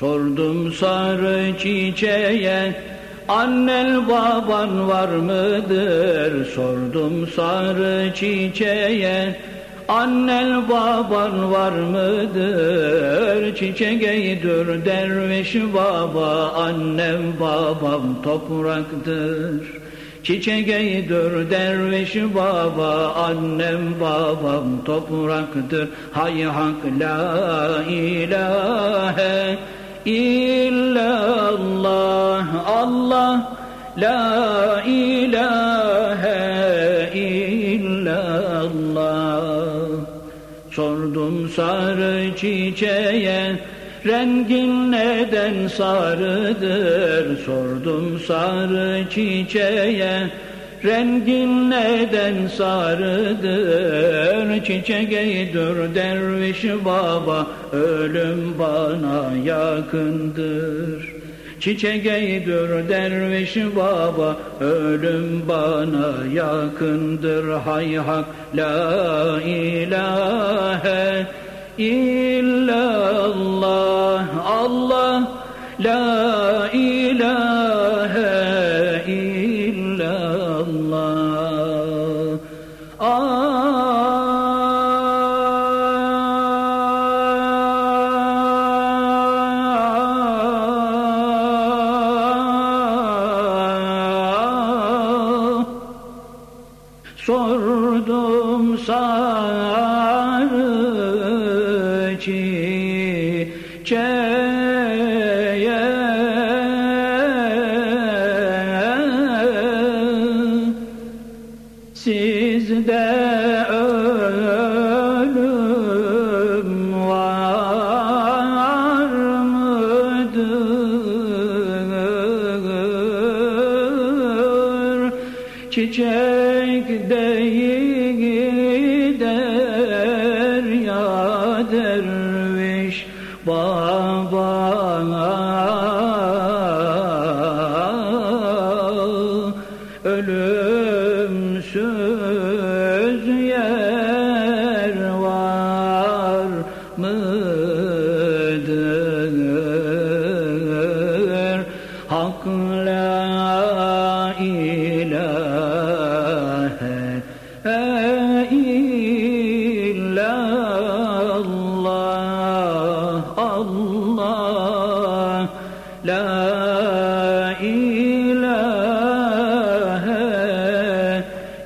Sordum sarı çiçeğe Annen baban var mıdır? Sordum sarı çiçeğe Annen baban var mıdır? Çiçeği dur derviş baba Annem babam topraktır Çiçeği dur derviş baba Annem babam topraktır Hay hak la ilahe illallah Allah la ilahe illallah. Sordum sarı çiçeğe Rengin neden sarıdır? Sordum sarı çiçeğe Rengin neden sarıdır? Çiçeği dur derviş baba Ölüm bana yakındır. Çiçeği dur derviş baba Ölüm bana yakındır. Hay hak la ilahe illallah Allah la ilahe Sordum sarı çiçeğe Sizde ölüm var mıdır? Çiçek değil gider ya derviş baba Ölümsüz Hak la ilahe illallah Allah la ilahe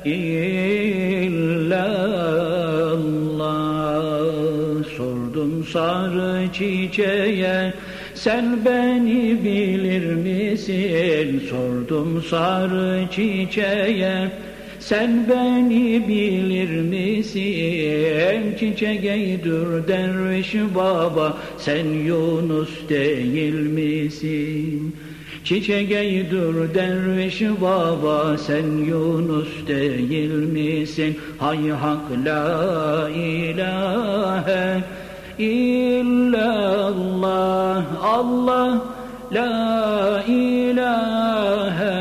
illallah. Sordum sarı çiçeğe sen beni bilir misin? Sordum sarı çiçeğe sen beni bilir misin? Çiçeği dur derviş baba sen Yunus değil misin? Çiçeği dur derviş baba sen Yunus değil misin? Hay hak la ilahe illallah Allah la ilahe